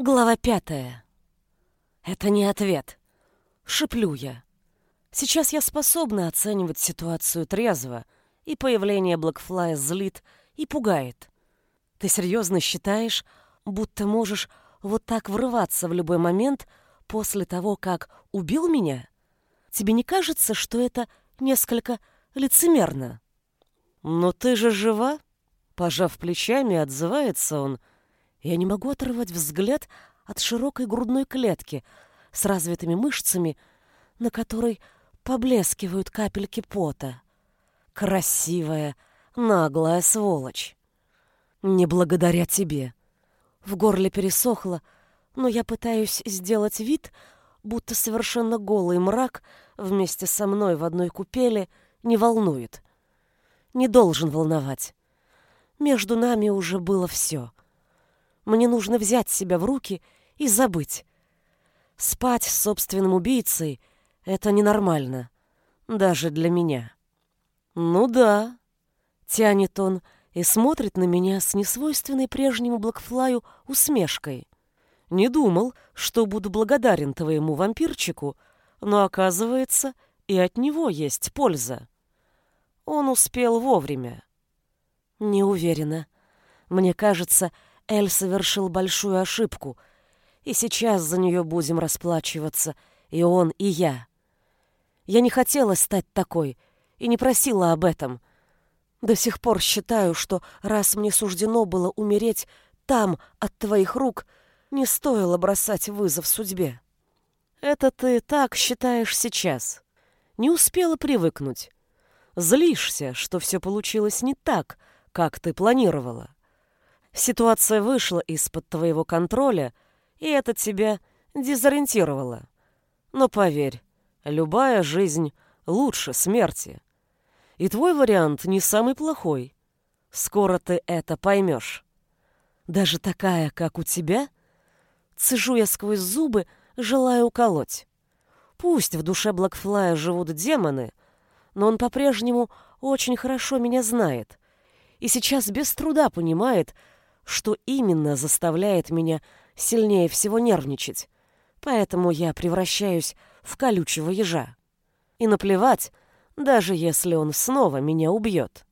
Глава пятая. Это не ответ. Шиплю я. Сейчас я способна оценивать ситуацию трезво, и появление Блэкфлая злит и пугает. Ты серьезно считаешь, будто можешь вот так врываться в любой момент после того, как убил меня? Тебе не кажется, что это несколько лицемерно? Но ты же жива? Пожав плечами, отзывается он — я не могу оторвать взгляд от широкой грудной клетки с развитыми мышцами, на которой поблескивают капельки пота. Красивая, наглая сволочь. Не благодаря тебе. В горле пересохло, но я пытаюсь сделать вид, будто совершенно голый мрак вместе со мной в одной купели не волнует. Не должен волновать. Между нами уже было все — мне нужно взять себя в руки и забыть. Спать с собственным убийцей — это ненормально. Даже для меня. Ну да, тянет он и смотрит на меня с несвойственной прежнему Блэкфлаю усмешкой. Не думал, что буду благодарен твоему вампирчику, но оказывается, и от него есть польза. Он успел вовремя. Не уверена. Мне кажется, Эль совершил большую ошибку, и сейчас за нее будем расплачиваться, и он, и я. Я не хотела стать такой и не просила об этом. До сих пор считаю, что раз мне суждено было умереть там, от твоих рук, не стоило бросать вызов судьбе. Это ты так считаешь сейчас. Не успела привыкнуть. Злишься, что все получилось не так, как ты планировала. Ситуация вышла из-под твоего контроля, и это тебя дезориентировало. Но поверь, любая жизнь лучше смерти. И твой вариант не самый плохой. Скоро ты это поймешь. Даже такая, как у тебя, цежу я сквозь зубы, желая уколоть. Пусть в душе Блэкфлая живут демоны, но он по-прежнему очень хорошо меня знает и сейчас без труда понимает, что именно заставляет меня сильнее всего нервничать. Поэтому я превращаюсь в колючего ежа. И наплевать, даже если он снова меня убьет.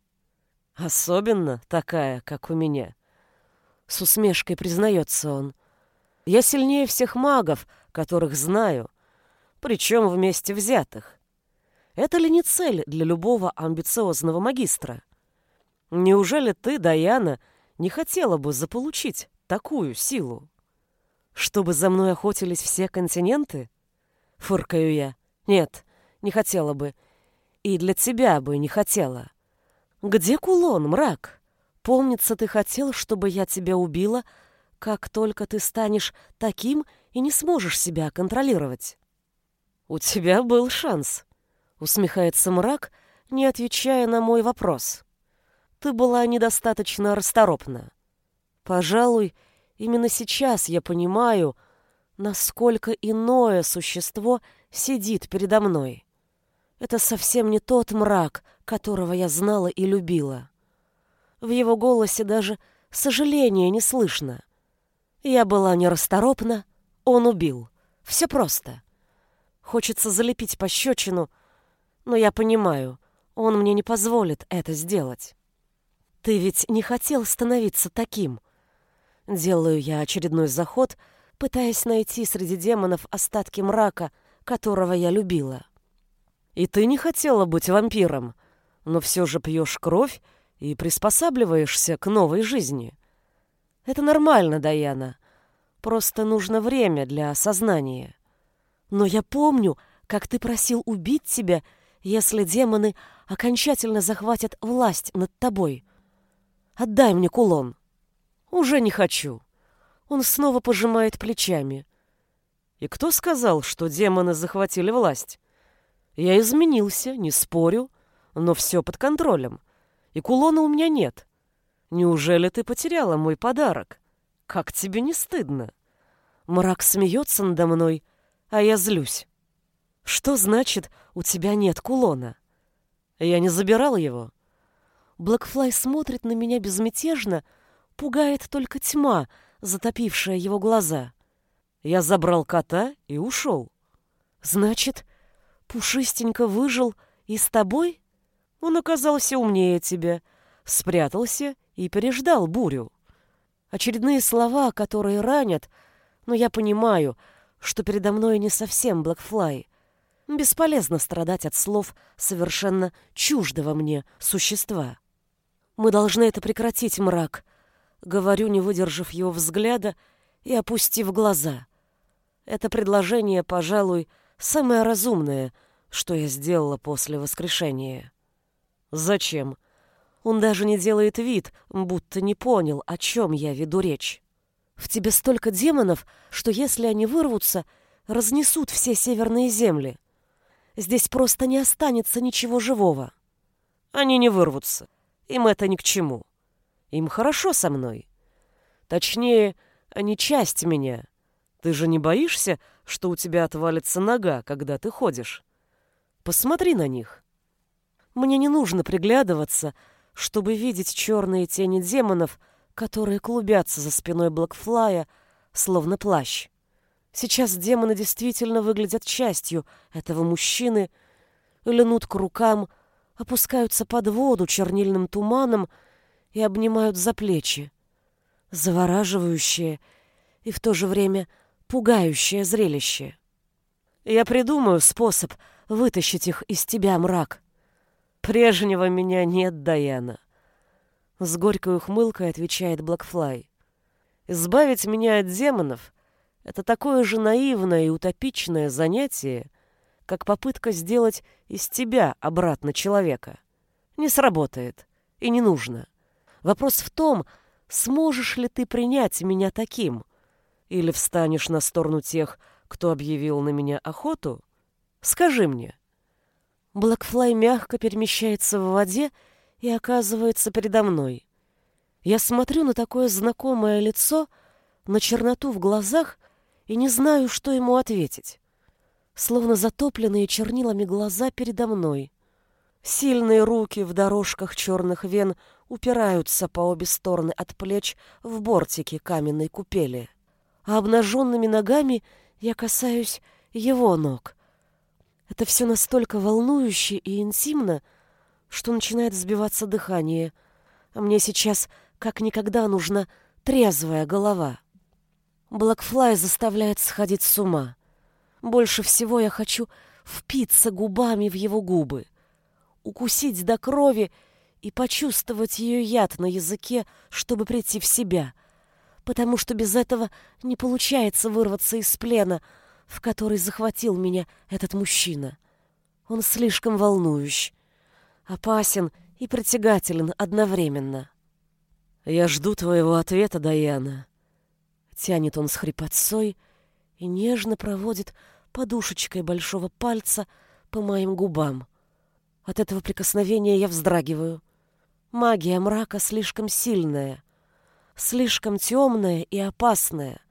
Особенно такая, как у меня. С усмешкой признается он. Я сильнее всех магов, которых знаю, причем вместе взятых. Это ли не цель для любого амбициозного магистра? Неужели ты, Даяна, не хотела бы заполучить такую силу. Чтобы за мной охотились все континенты? Фыркаю я. Нет, не хотела бы. И для тебя бы не хотела. Где кулон, мрак? Помнится, ты хотел, чтобы я тебя убила, как только ты станешь таким и не сможешь себя контролировать. У тебя был шанс, усмехается мрак, не отвечая на мой вопрос ты была недостаточно расторопна. Пожалуй, именно сейчас я понимаю, насколько иное существо сидит передо мной. Это совсем не тот мрак, которого я знала и любила. В его голосе даже сожаления не слышно. Я была нерасторопна, он убил. Все просто. Хочется залепить пощечину, но я понимаю, он мне не позволит это сделать. Ты ведь не хотел становиться таким. Делаю я очередной заход, пытаясь найти среди демонов остатки мрака, которого я любила. И ты не хотела быть вампиром, но все же пьешь кровь и приспосабливаешься к новой жизни. Это нормально, Даяна. Просто нужно время для осознания. Но я помню, как ты просил убить тебя, если демоны окончательно захватят власть над тобой. Отдай мне кулон. Уже не хочу. Он снова пожимает плечами. И кто сказал, что демоны захватили власть? Я изменился, не спорю, но все под контролем. И кулона у меня нет. Неужели ты потеряла мой подарок? Как тебе не стыдно? Мрак смеется надо мной, а я злюсь. Что значит, у тебя нет кулона? Я не забирал его. Блэкфлай смотрит на меня безмятежно, пугает только тьма, затопившая его глаза. Я забрал кота и ушел. Значит, Пушистенько выжил и с тобой? Он оказался умнее тебя, спрятался и переждал бурю. Очередные слова, которые ранят, но я понимаю, что передо мной не совсем Блэкфлай. Бесполезно страдать от слов совершенно чуждого мне существа. Мы должны это прекратить, мрак, говорю, не выдержав его взгляда и опустив глаза. Это предложение, пожалуй, самое разумное, что я сделала после воскрешения. Зачем? Он даже не делает вид, будто не понял, о чем я веду речь. В тебе столько демонов, что если они вырвутся, разнесут все северные земли. Здесь просто не останется ничего живого. Они не вырвутся. Им это ни к чему. Им хорошо со мной. Точнее, они часть меня. Ты же не боишься, что у тебя отвалится нога, когда ты ходишь? Посмотри на них. Мне не нужно приглядываться, чтобы видеть черные тени демонов, которые клубятся за спиной Блэкфлая, словно плащ. Сейчас демоны действительно выглядят частью этого мужчины, льнут к рукам, опускаются под воду чернильным туманом и обнимают за плечи. Завораживающее и в то же время пугающее зрелище. Я придумаю способ вытащить их из тебя, мрак. Прежнего меня нет, Даяна. С горькой ухмылкой отвечает Блэкфлай. Избавить меня от демонов — это такое же наивное и утопичное занятие, как попытка сделать из тебя обратно человека. Не сработает и не нужно. Вопрос в том, сможешь ли ты принять меня таким, или встанешь на сторону тех, кто объявил на меня охоту? Скажи мне. Блэкфлай мягко перемещается в воде и оказывается передо мной. Я смотрю на такое знакомое лицо, на черноту в глазах и не знаю, что ему ответить. Словно затопленные чернилами глаза передо мной. Сильные руки в дорожках черных вен упираются по обе стороны от плеч в бортики каменной купели. А обнаженными ногами я касаюсь его ног. Это все настолько волнующе и интимно, что начинает сбиваться дыхание, а мне сейчас как никогда нужна трезвая голова. Блэкфлай заставляет сходить с ума. Больше всего я хочу впиться губами в его губы, укусить до крови и почувствовать ее яд на языке, чтобы прийти в себя, потому что без этого не получается вырваться из плена, в который захватил меня этот мужчина. Он слишком волнующий, опасен и притягателен одновременно. «Я жду твоего ответа, Даяна», — тянет он с хрипотцой и нежно проводит подушечкой большого пальца по моим губам. От этого прикосновения я вздрагиваю. Магия мрака слишком сильная, слишком темная и опасная.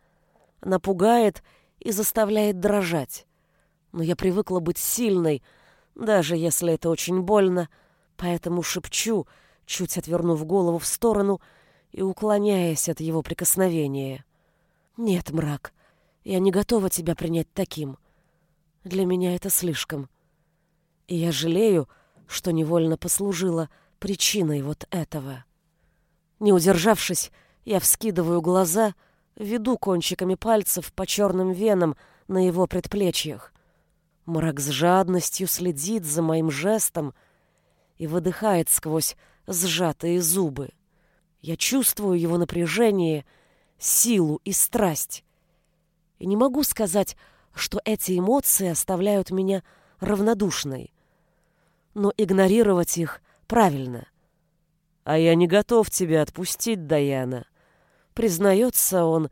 Она пугает и заставляет дрожать. Но я привыкла быть сильной, даже если это очень больно, поэтому шепчу, чуть отвернув голову в сторону и уклоняясь от его прикосновения. «Нет, мрак, я не готова тебя принять таким. Для меня это слишком. И я жалею, что невольно послужила причиной вот этого». Не удержавшись, я вскидываю глаза — веду кончиками пальцев по черным венам на его предплечьях. Мрак с жадностью следит за моим жестом и выдыхает сквозь сжатые зубы. Я чувствую его напряжение, силу и страсть. И не могу сказать, что эти эмоции оставляют меня равнодушной. Но игнорировать их правильно. А я не готов тебя отпустить, Даяна. Признается он,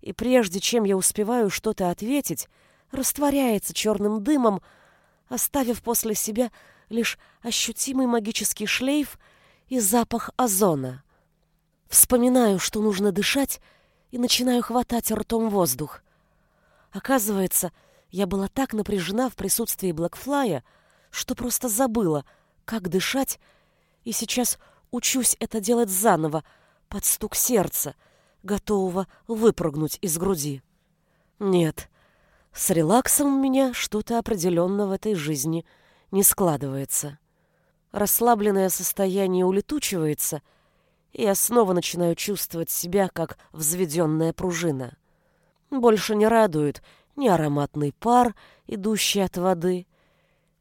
и прежде чем я успеваю что-то ответить, растворяется черным дымом, оставив после себя лишь ощутимый магический шлейф и запах озона. Вспоминаю, что нужно дышать, и начинаю хватать ртом воздух. Оказывается, я была так напряжена в присутствии Блэкфлая, что просто забыла, как дышать, и сейчас учусь это делать заново, под стук сердца — готового выпрыгнуть из груди. Нет, с релаксом у меня что-то определенно в этой жизни не складывается. Расслабленное состояние улетучивается, и я снова начинаю чувствовать себя, как взведенная пружина. Больше не радует ни ароматный пар, идущий от воды,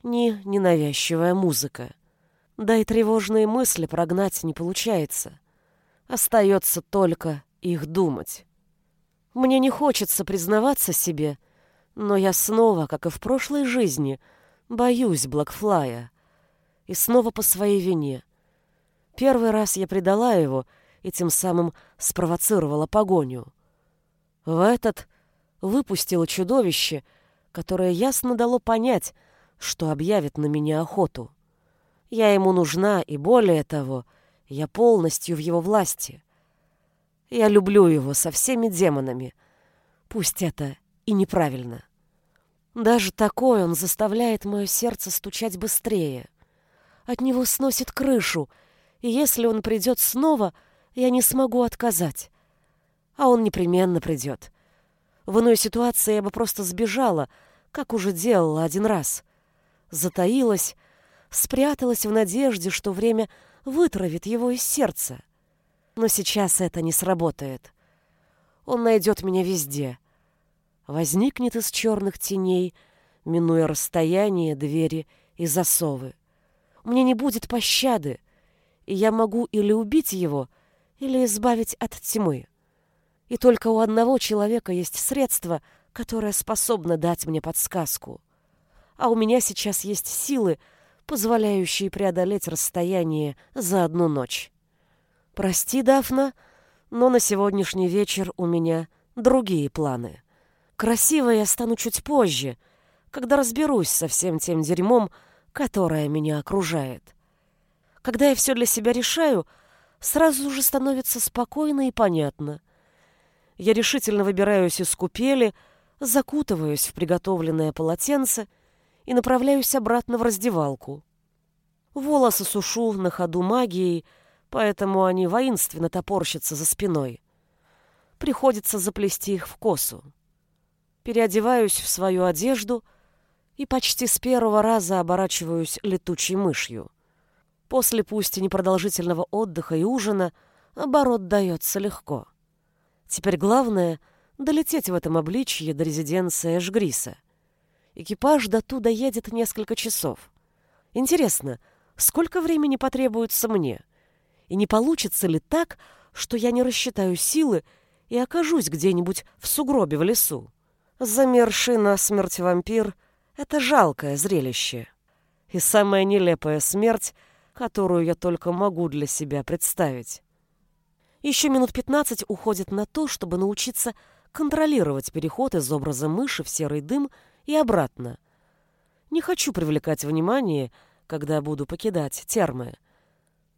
ни ненавязчивая музыка. Да и тревожные мысли прогнать не получается. Остается только их думать. Мне не хочется признаваться себе, но я снова, как и в прошлой жизни, боюсь Блэкфлая. И снова по своей вине. Первый раз я предала его и тем самым спровоцировала погоню. В этот выпустила чудовище, которое ясно дало понять, что объявит на меня охоту. Я ему нужна, и более того, я полностью в его власти. Я люблю его со всеми демонами. Пусть это и неправильно. Даже такой он заставляет мое сердце стучать быстрее. От него сносит крышу, и если он придет снова, я не смогу отказать. А он непременно придет. В иной ситуации я бы просто сбежала, как уже делала один раз. Затаилась, спряталась в надежде, что время вытравит его из сердца. Но сейчас это не сработает. Он найдет меня везде. Возникнет из черных теней, минуя расстояние, двери и засовы. Мне не будет пощады, и я могу или убить его, или избавить от тьмы. И только у одного человека есть средство, которое способно дать мне подсказку. А у меня сейчас есть силы, позволяющие преодолеть расстояние за одну ночь. Прости, Дафна, но на сегодняшний вечер у меня другие планы. Красивой я стану чуть позже, когда разберусь со всем тем дерьмом, которое меня окружает. Когда я все для себя решаю, сразу же становится спокойно и понятно. Я решительно выбираюсь из купели, закутываюсь в приготовленное полотенце и направляюсь обратно в раздевалку. Волосы сушу на ходу магией, поэтому они воинственно топорщатся за спиной. Приходится заплести их в косу. Переодеваюсь в свою одежду и почти с первого раза оборачиваюсь летучей мышью. После пусть и непродолжительного отдыха и ужина оборот дается легко. Теперь главное — долететь в этом обличье до резиденции Эшгриса. Экипаж до туда едет несколько часов. Интересно, сколько времени потребуется мне? И не получится ли так, что я не рассчитаю силы и окажусь где-нибудь в сугробе в лесу? Замерший на смерть вампир — это жалкое зрелище. И самая нелепая смерть, которую я только могу для себя представить. Еще минут 15 уходит на то, чтобы научиться контролировать переход из образа мыши в серый дым и обратно. Не хочу привлекать внимание, когда буду покидать термы.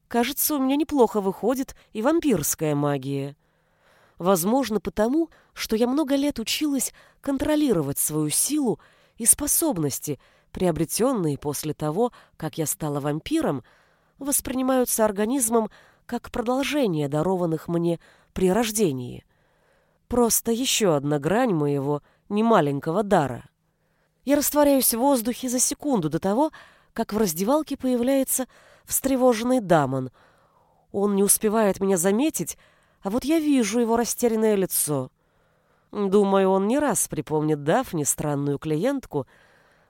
Кажется, у меня неплохо выходит и вампирская магия. Возможно, потому, что я много лет училась контролировать свою силу и способности, приобретенные после того, как я стала вампиром, воспринимаются организмом как продолжение дарованных мне при рождении. Просто еще одна грань моего немаленького дара. Я растворяюсь в воздухе за секунду до того, как в раздевалке появляется встревоженный Дамон. Он не успевает меня заметить, а вот я вижу его растерянное лицо. Думаю, он не раз припомнит Дафне странную клиентку,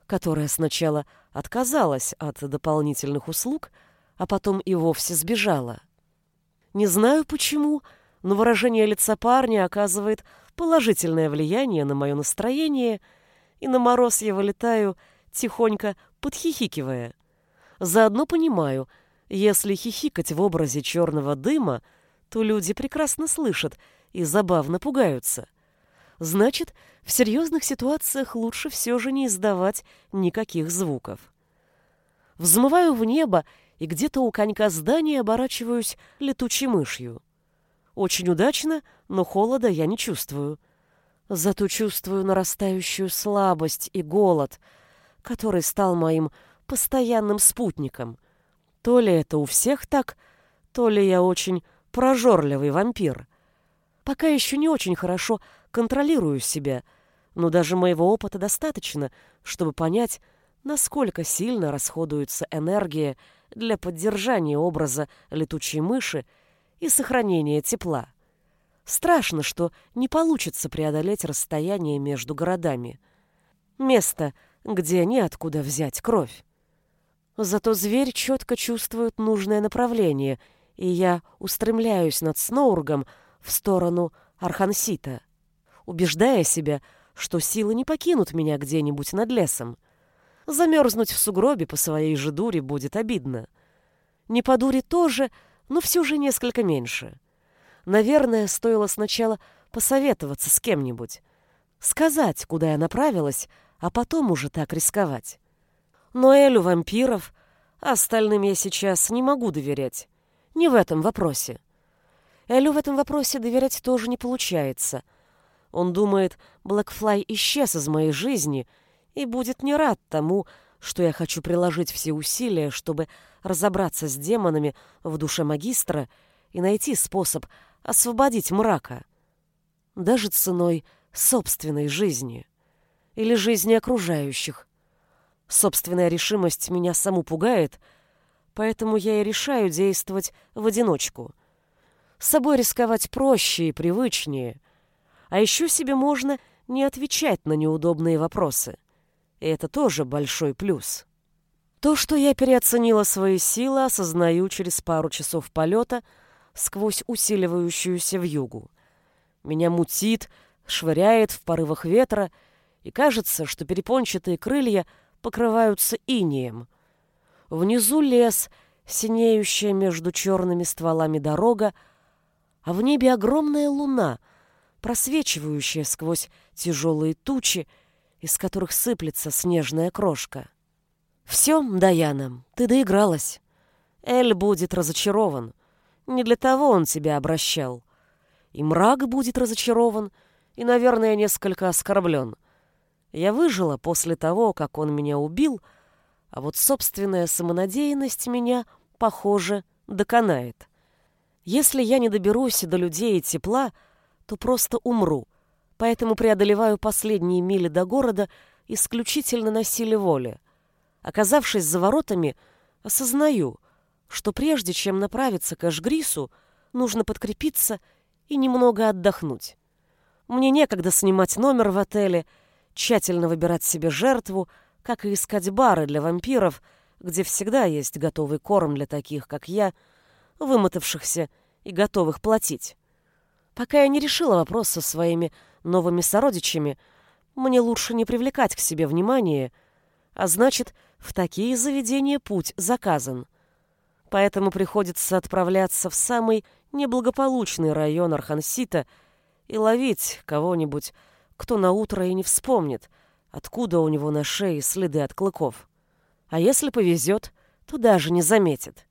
которая сначала отказалась от дополнительных услуг, а потом и вовсе сбежала. Не знаю почему, но выражение лица парня оказывает положительное влияние на мое настроение, и на мороз я вылетаю, тихонько подхихикивая. Заодно понимаю, если хихикать в образе черного дыма, то люди прекрасно слышат и забавно пугаются. Значит, в серьезных ситуациях лучше все же не издавать никаких звуков. Взмываю в небо и где-то у конька здания оборачиваюсь летучей мышью. Очень удачно, но холода я не чувствую. Зато чувствую нарастающую слабость и голод, который стал моим постоянным спутником. То ли это у всех так, то ли я очень прожорливый вампир. Пока еще не очень хорошо контролирую себя, Но даже моего опыта достаточно, чтобы понять, насколько сильно расходуется энергия для поддержания образа летучей мыши и сохранения тепла. Страшно, что не получится преодолеть расстояние между городами. Место, где неоткуда взять кровь. Зато зверь четко чувствует нужное направление, и я устремляюсь над Сноургом в сторону Архансита, убеждая себя, что силы не покинут меня где-нибудь над лесом. Замерзнуть в сугробе по своей же дуре будет обидно. Не по дуре тоже, но все же несколько меньше. Наверное, стоило сначала посоветоваться с кем-нибудь. Сказать, куда я направилась, а потом уже так рисковать. Но Элю вампиров, остальным я сейчас не могу доверять. Не в этом вопросе. Элю в этом вопросе доверять тоже не получается. Он думает, Блэкфлай исчез из моей жизни и будет не рад тому, что я хочу приложить все усилия, чтобы разобраться с демонами в душе магистра и найти способ освободить мрака. Даже ценой собственной жизни. Или жизни окружающих. Собственная решимость меня саму пугает, поэтому я и решаю действовать в одиночку. С собой рисковать проще и привычнее. А еще себе можно не отвечать на неудобные вопросы. И это тоже большой плюс. То, что я переоценила свои силы, осознаю через пару часов полета сквозь усиливающуюся вьюгу. Меня мутит, швыряет в порывах ветра, и кажется, что перепончатые крылья — покрываются инеем. Внизу лес, синеющая между черными стволами дорога, а в небе огромная луна, просвечивающая сквозь тяжелые тучи, из которых сыплется снежная крошка. «Все, Даяна, ты доигралась. Эль будет разочарован. Не для того он тебя обращал. И мрак будет разочарован, и, наверное, несколько оскорблен. Я выжила после того, как он меня убил, а вот собственная самонадеянность меня, похоже, доконает. Если я не доберусь до людей и тепла, то просто умру, поэтому преодолеваю последние мили до города исключительно на силе воли. Оказавшись за воротами, осознаю, что прежде чем направиться к Ашгрису, нужно подкрепиться и немного отдохнуть. Мне некогда снимать номер в отеле — тщательно выбирать себе жертву, как и искать бары для вампиров, где всегда есть готовый корм для таких, как я, вымотавшихся и готовых платить. Пока я не решила вопрос со своими новыми сородичами, мне лучше не привлекать к себе внимание, а значит, в такие заведения путь заказан. Поэтому приходится отправляться в самый неблагополучный район Архансита и ловить кого-нибудь, кто на утро и не вспомнит, откуда у него на шее следы от клыков. А если повезет, то даже не заметит.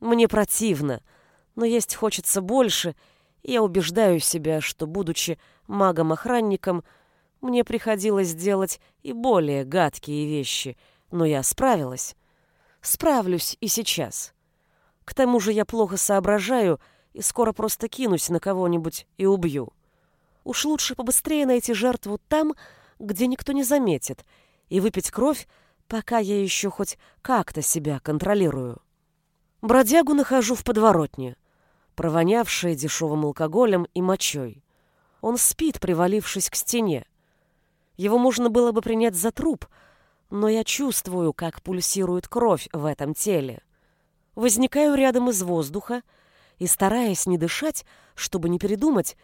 Мне противно, но есть хочется больше, я убеждаю себя, что, будучи магом-охранником, мне приходилось делать и более гадкие вещи, но я справилась. Справлюсь и сейчас. К тому же я плохо соображаю и скоро просто кинусь на кого-нибудь и убью. Уж лучше побыстрее найти жертву там, где никто не заметит, и выпить кровь, пока я еще хоть как-то себя контролирую. Бродягу нахожу в подворотне, провонявшей дешевым алкоголем и мочой. Он спит, привалившись к стене. Его можно было бы принять за труп, но я чувствую, как пульсирует кровь в этом теле. Возникаю рядом из воздуха и, стараясь не дышать, чтобы не передумать,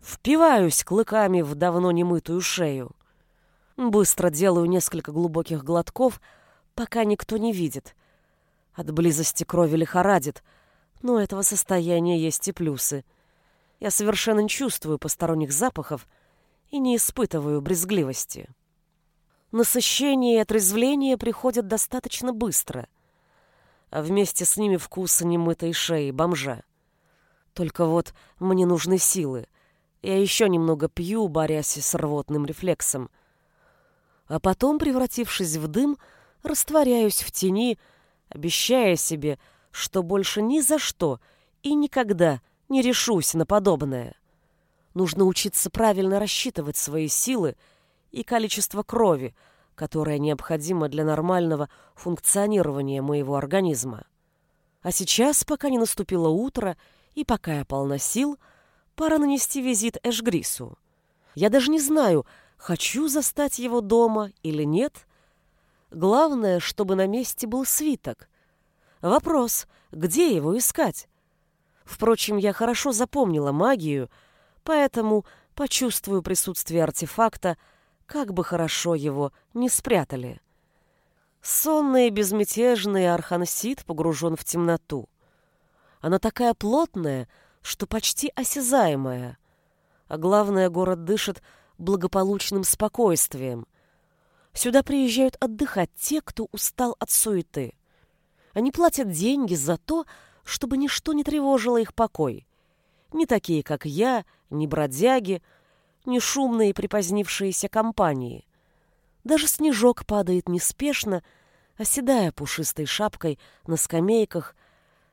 Впиваюсь клыками в давно немытую шею. Быстро делаю несколько глубоких глотков, пока никто не видит. От близости крови лихорадит, но этого состояния есть и плюсы. Я совершенно не чувствую посторонних запахов и не испытываю брезгливости. Насыщение и отрезвление приходят достаточно быстро, а вместе с ними вкус немытой шеи бомжа. Только вот мне нужны силы, я еще немного пью, борясь с рвотным рефлексом. А потом, превратившись в дым, растворяюсь в тени, обещая себе, что больше ни за что и никогда не решусь на подобное. Нужно учиться правильно рассчитывать свои силы и количество крови, которое необходимо для нормального функционирования моего организма. А сейчас, пока не наступило утро и пока я полна сил, пора нанести визит Эшгрису. Я даже не знаю, хочу застать его дома или нет. Главное, чтобы на месте был свиток. Вопрос, где его искать? Впрочем, я хорошо запомнила магию, поэтому почувствую присутствие артефакта, как бы хорошо его не спрятали. Сонный и безмятежный Архансид погружен в темноту. Она такая плотная, что почти осязаемая. А главное, город дышит благополучным спокойствием. Сюда приезжают отдыхать те, кто устал от суеты. Они платят деньги за то, чтобы ничто не тревожило их покой. Не такие, как я, не бродяги, не шумные припозднившиеся компании. Даже снежок падает неспешно, оседая пушистой шапкой на скамейках,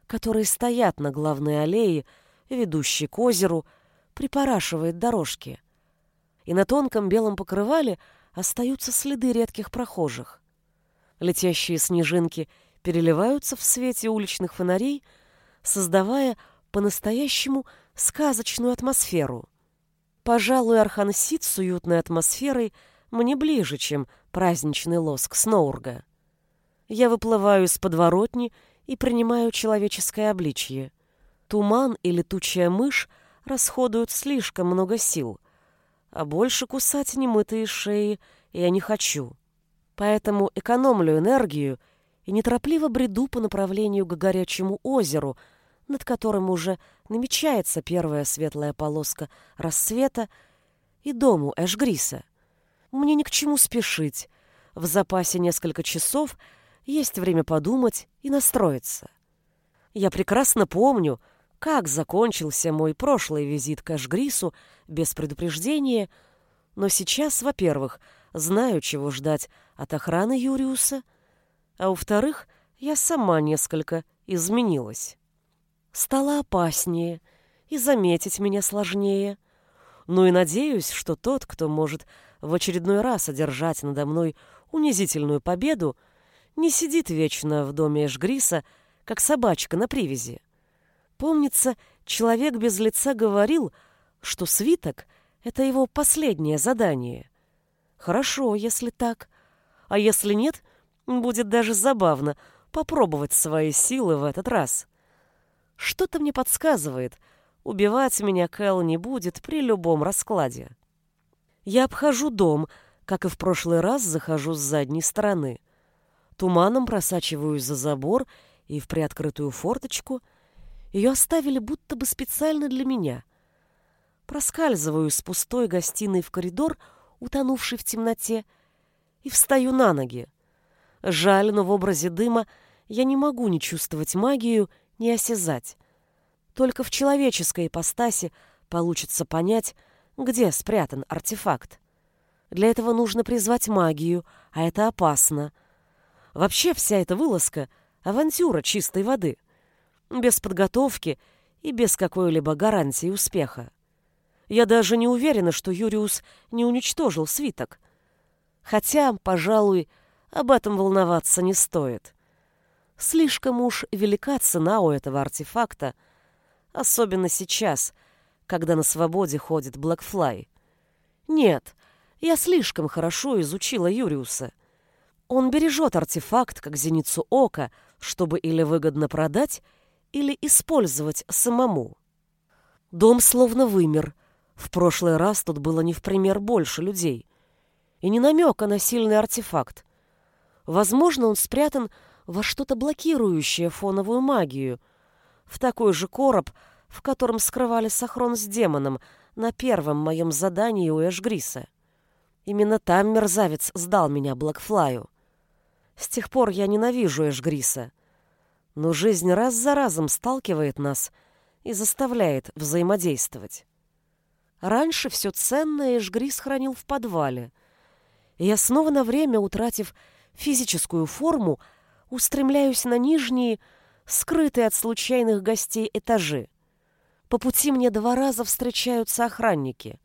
которые стоят на главной аллее, ведущей к озеру, припорашивает дорожки. И на тонком белом покрывале остаются следы редких прохожих. Летящие снежинки переливаются в свете уличных фонарей, создавая по-настоящему сказочную атмосферу. Пожалуй, Архансит с уютной атмосферой мне ближе, чем праздничный лоск Сноурга. Я выплываю из подворотни и принимаю человеческое обличье. Туман и летучая мышь расходуют слишком много сил, а больше кусать немытые шеи я не хочу. Поэтому экономлю энергию и неторопливо бреду по направлению к горячему озеру, над которым уже намечается первая светлая полоска рассвета, и дому Эшгриса. Мне ни к чему спешить. В запасе несколько часов есть время подумать и настроиться. Я прекрасно помню, как закончился мой прошлый визит к Эшгрису без предупреждения, но сейчас, во-первых, знаю, чего ждать от охраны Юриуса, а во-вторых, я сама несколько изменилась. Стало опаснее, и заметить меня сложнее. Ну и надеюсь, что тот, кто может в очередной раз одержать надо мной унизительную победу, не сидит вечно в доме Эшгриса, как собачка на привязи. Помнится, человек без лица говорил, что свиток — это его последнее задание. Хорошо, если так. А если нет, будет даже забавно попробовать свои силы в этот раз. Что-то мне подсказывает, убивать меня Кэл не будет при любом раскладе. Я обхожу дом, как и в прошлый раз захожу с задней стороны. Туманом просачиваюсь за забор и в приоткрытую форточку. Ее оставили будто бы специально для меня. Проскальзываю с пустой гостиной в коридор, утонувший в темноте, и встаю на ноги. Жаль, но в образе дыма я не могу не чувствовать магию, не осязать. Только в человеческой ипостаси получится понять, где спрятан артефакт. Для этого нужно призвать магию, а это опасно. Вообще вся эта вылазка — авантюра чистой воды. Без подготовки и без какой-либо гарантии успеха. Я даже не уверена, что Юриус не уничтожил свиток. Хотя, пожалуй, об этом волноваться не стоит. Слишком уж велика цена у этого артефакта, особенно сейчас, когда на свободе ходит Блэкфлай. Нет, я слишком хорошо изучила Юриуса. Он бережет артефакт, как зеницу ока, чтобы или выгодно продать, или использовать самому. Дом словно вымер. В прошлый раз тут было не в пример больше людей. И не намека на сильный артефакт. Возможно, он спрятан во что-то блокирующее фоновую магию, в такой же короб, в котором скрывали Сахрон с демоном на первом моем задании у Эшгриса. Именно там мерзавец сдал меня Блэкфлаю. С тех пор я ненавижу Эшгриса. Но жизнь раз за разом сталкивает нас и заставляет взаимодействовать. Раньше все ценное Эшгрис хранил в подвале. И я снова на время, утратив физическую форму, устремляюсь на нижние, скрытые от случайных гостей этажи. По пути мне два раза встречаются охранники.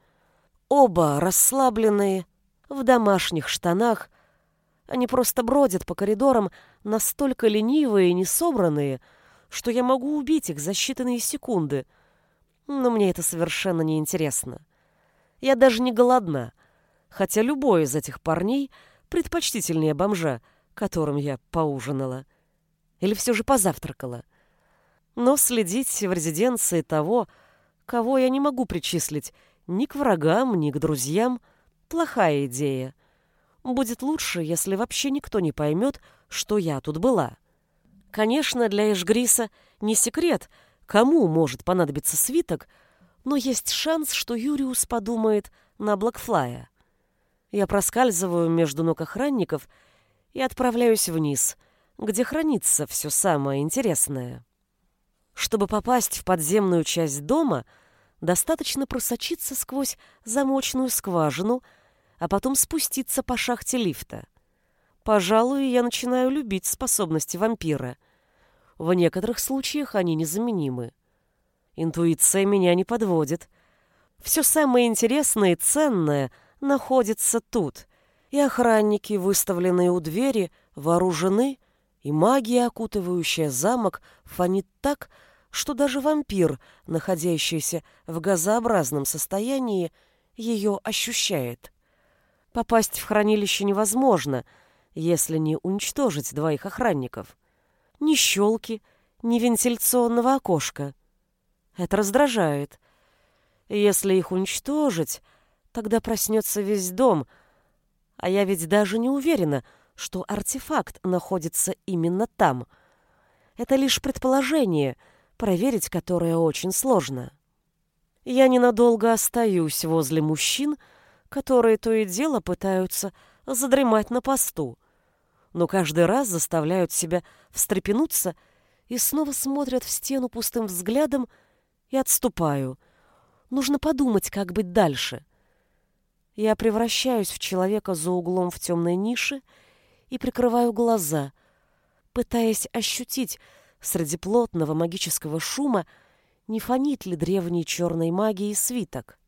Оба расслабленные, в домашних штанах. Они просто бродят по коридорам настолько ленивые и несобранные, что я могу убить их за считанные секунды. Но мне это совершенно не интересно. Я даже не голодна, хотя любой из этих парней предпочтительнее бомжа, которым я поужинала. Или все же позавтракала. Но следить в резиденции того, кого я не могу причислить ни к врагам, ни к друзьям, плохая идея. Будет лучше, если вообще никто не поймет, что я тут была. Конечно, для Эшгриса не секрет, кому может понадобиться свиток, но есть шанс, что Юриус подумает на Блэкфлая. Я проскальзываю между ног охранников и отправляюсь вниз, где хранится все самое интересное. Чтобы попасть в подземную часть дома, достаточно просочиться сквозь замочную скважину, а потом спуститься по шахте лифта. Пожалуй, я начинаю любить способности вампира. В некоторых случаях они незаменимы. Интуиция меня не подводит. Все самое интересное и ценное — находится тут. И охранники, выставленные у двери, вооружены, и магия, окутывающая замок, фонит так, что даже вампир, находящийся в газообразном состоянии, ее ощущает. Попасть в хранилище невозможно, если не уничтожить двоих охранников. Ни щелки, ни вентиляционного окошка. Это раздражает. Если их уничтожить, Тогда проснется весь дом, а я ведь даже не уверена, что артефакт находится именно там. Это лишь предположение, проверить которое очень сложно. Я ненадолго остаюсь возле мужчин, которые то и дело пытаются задремать на посту, но каждый раз заставляют себя встрепенуться и снова смотрят в стену пустым взглядом и отступаю. Нужно подумать, как быть дальше. Я превращаюсь в человека за углом в темной нише и прикрываю глаза, пытаясь ощутить среди плотного магического шума, не фонит ли древней черной магии свиток.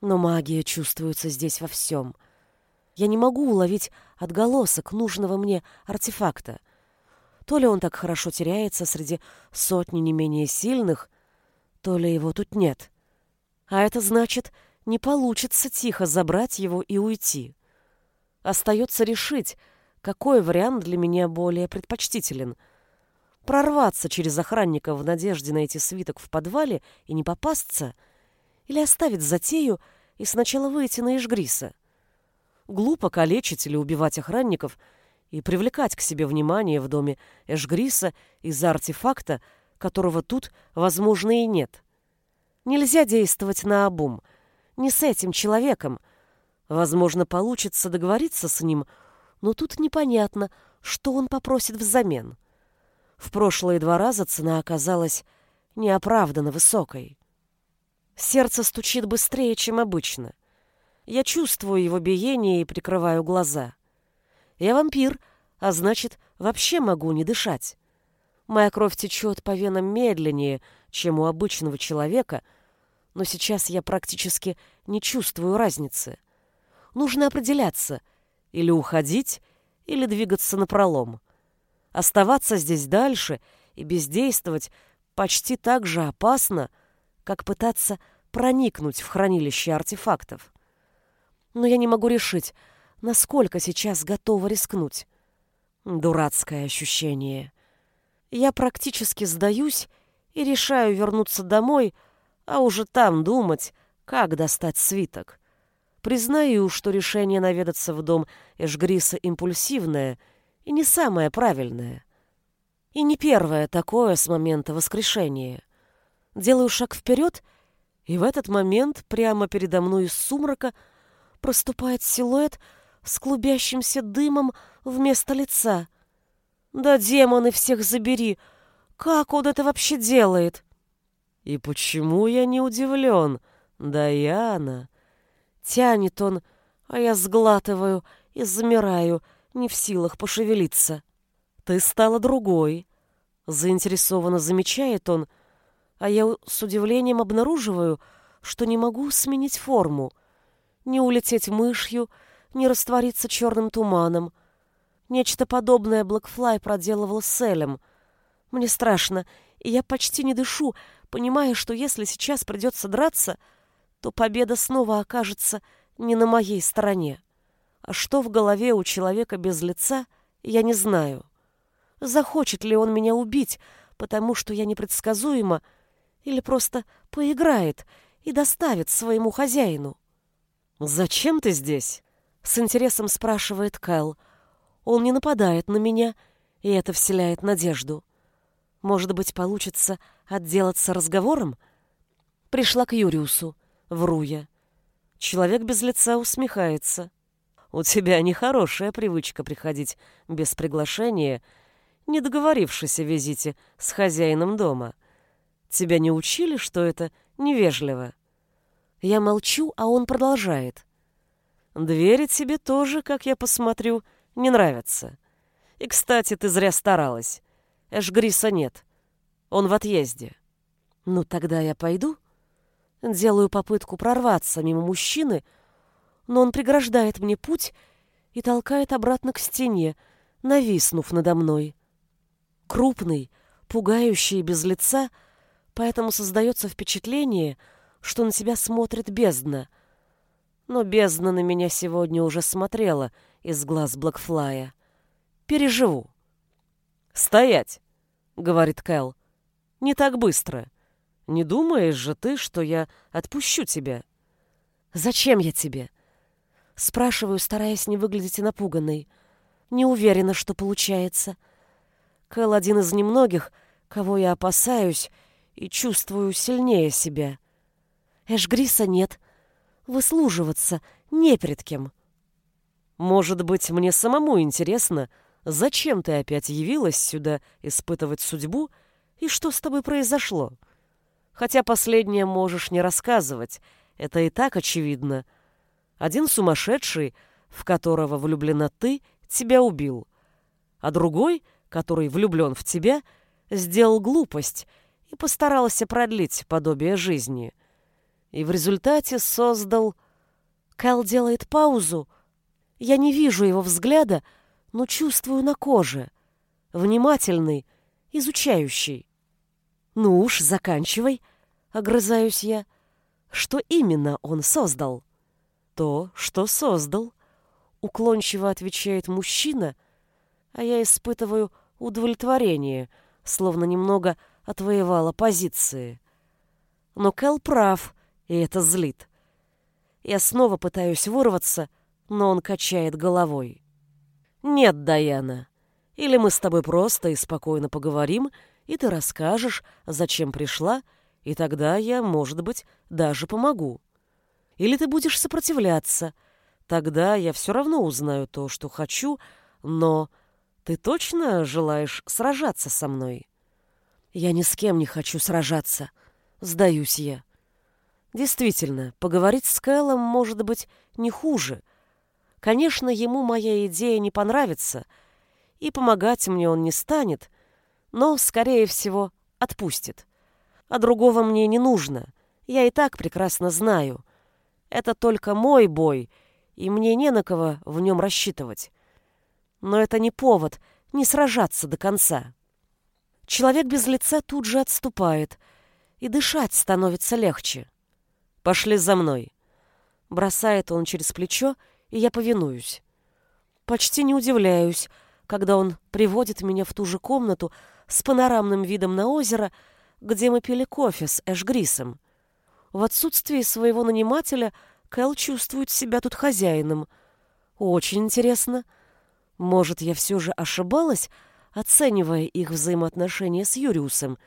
Но магия чувствуется здесь во всем. Я не могу уловить отголосок нужного мне артефакта. То ли он так хорошо теряется среди сотни не менее сильных, то ли его тут нет. А это значит, не получится тихо забрать его и уйти. Остается решить, какой вариант для меня более предпочтителен. Прорваться через охранника в надежде найти свиток в подвале и не попасться, или оставить затею и сначала выйти на Ишгриса. Глупо калечить или убивать охранников и привлекать к себе внимание в доме Эшгриса из-за артефакта, которого тут, возможно, и нет. Нельзя действовать наобум — не с этим человеком. Возможно, получится договориться с ним, но тут непонятно, что он попросит взамен. В прошлые два раза цена оказалась неоправданно высокой. Сердце стучит быстрее, чем обычно. Я чувствую его биение и прикрываю глаза. Я вампир, а значит, вообще могу не дышать. Моя кровь течет по венам медленнее, чем у обычного человека — но сейчас я практически не чувствую разницы. Нужно определяться, или уходить, или двигаться напролом. Оставаться здесь дальше и бездействовать почти так же опасно, как пытаться проникнуть в хранилище артефактов. Но я не могу решить, насколько сейчас готова рискнуть. Дурацкое ощущение. Я практически сдаюсь и решаю вернуться домой, а уже там думать, как достать свиток. Признаю, что решение наведаться в дом Эшгриса импульсивное и не самое правильное. И не первое такое с момента воскрешения. Делаю шаг вперед, и в этот момент прямо передо мной из сумрака проступает силуэт с клубящимся дымом вместо лица. Да демоны всех забери! Как он это вообще делает? И почему я не удивлен? Даяна. Тянет он, а я сглатываю и замираю, не в силах пошевелиться. Ты стала другой. Заинтересованно замечает он, а я с удивлением обнаруживаю, что не могу сменить форму, не улететь мышью, не раствориться черным туманом. Нечто подобное Блэкфлай проделывал с Элем. Мне страшно, и я почти не дышу, понимая, что если сейчас придется драться, то победа снова окажется не на моей стороне. А что в голове у человека без лица, я не знаю. Захочет ли он меня убить, потому что я непредсказуема, или просто поиграет и доставит своему хозяину. «Зачем ты здесь?» — с интересом спрашивает Кайл. Он не нападает на меня, и это вселяет надежду. Может быть, получится отделаться разговором? Пришла к Юриусу, вру я. Человек без лица усмехается. У тебя нехорошая привычка приходить без приглашения, не договорившись о визите с хозяином дома. Тебя не учили, что это невежливо? Я молчу, а он продолжает. Двери тебе тоже, как я посмотрю, не нравятся. И, кстати, ты зря старалась. Эшгриса нет. Он в отъезде. Ну, тогда я пойду. Делаю попытку прорваться мимо мужчины, но он преграждает мне путь и толкает обратно к стене, нависнув надо мной. Крупный, пугающий без лица, поэтому создается впечатление, что на тебя смотрит бездна. Но бездна на меня сегодня уже смотрела из глаз Блэкфлая. Переживу. «Стоять!» — говорит Кэл. «Не так быстро. Не думаешь же ты, что я отпущу тебя?» «Зачем я тебе?» Спрашиваю, стараясь не выглядеть напуганной. Не уверена, что получается. Кэл один из немногих, кого я опасаюсь и чувствую сильнее себя. Эшгриса нет. Выслуживаться не перед кем. Может быть, мне самому интересно, зачем ты опять явилась сюда испытывать судьбу и что с тобой произошло? Хотя последнее можешь не рассказывать, это и так очевидно. Один сумасшедший, в которого влюблена ты, тебя убил, а другой — который влюблен в тебя, сделал глупость и постарался продлить подобие жизни. И в результате создал... Кэл делает паузу. Я не вижу его взгляда, но чувствую на коже. Внимательный, изучающий. «Ну уж, заканчивай», — огрызаюсь я. «Что именно он создал?» «То, что создал», — уклончиво отвечает мужчина — а я испытываю удовлетворение, словно немного отвоевала позиции. Но Кэл прав, и это злит. Я снова пытаюсь вырваться, но он качает головой. «Нет, Даяна, или мы с тобой просто и спокойно поговорим, и ты расскажешь, зачем пришла, и тогда я, может быть, даже помогу. Или ты будешь сопротивляться, тогда я все равно узнаю то, что хочу, но ты точно желаешь сражаться со мной? Я ни с кем не хочу сражаться. Сдаюсь я. Действительно, поговорить с Кэллом может быть не хуже. Конечно, ему моя идея не понравится, и помогать мне он не станет, но, скорее всего, отпустит. А другого мне не нужно. Я и так прекрасно знаю. Это только мой бой, и мне не на кого в нем рассчитывать. Но это не повод не сражаться до конца. Человек без лица тут же отступает, и дышать становится легче. «Пошли за мной!» Бросает он через плечо, и я повинуюсь. Почти не удивляюсь, когда он приводит меня в ту же комнату с панорамным видом на озеро, где мы пили кофе с Эшгрисом. В отсутствии своего нанимателя Кэл чувствует себя тут хозяином. Очень интересно — может, я все же ошибалась, оценивая их взаимоотношения с Юриусом,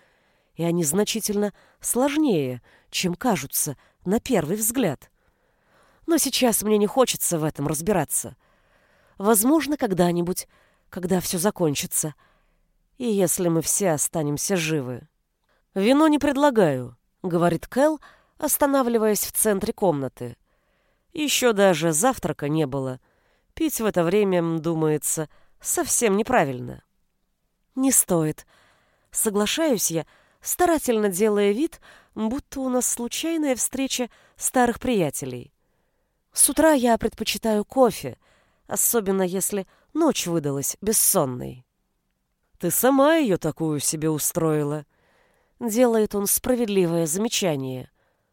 и они значительно сложнее, чем кажутся на первый взгляд. Но сейчас мне не хочется в этом разбираться. Возможно, когда-нибудь, когда все закончится, и если мы все останемся живы. «Вино не предлагаю», — говорит Кэл, останавливаясь в центре комнаты. «Еще даже завтрака не было». Пить в это время, думается, совсем неправильно. Не стоит. Соглашаюсь я, старательно делая вид, будто у нас случайная встреча старых приятелей. С утра я предпочитаю кофе, особенно если ночь выдалась бессонной. Ты сама ее такую себе устроила. Делает он справедливое замечание.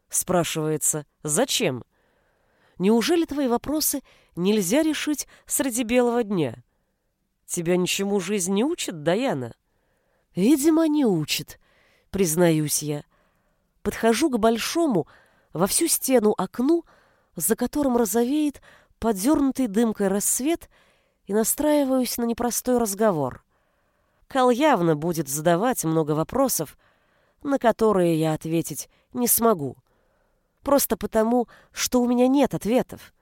Спрашивается, зачем? Неужели твои вопросы нельзя решить среди белого дня? Тебя ничему жизнь не учит, Даяна? Видимо, не учит, признаюсь я. Подхожу к большому, во всю стену окну, за которым розовеет подернутый дымкой рассвет, и настраиваюсь на непростой разговор. Кал явно будет задавать много вопросов, на которые я ответить не смогу. Просто потому, что у меня нет ответов.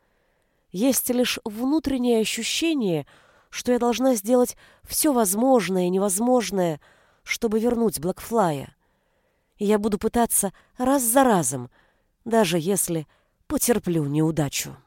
Есть лишь внутреннее ощущение, что я должна сделать все возможное и невозможное, чтобы вернуть Блэкфлая. И я буду пытаться раз за разом, даже если потерплю неудачу.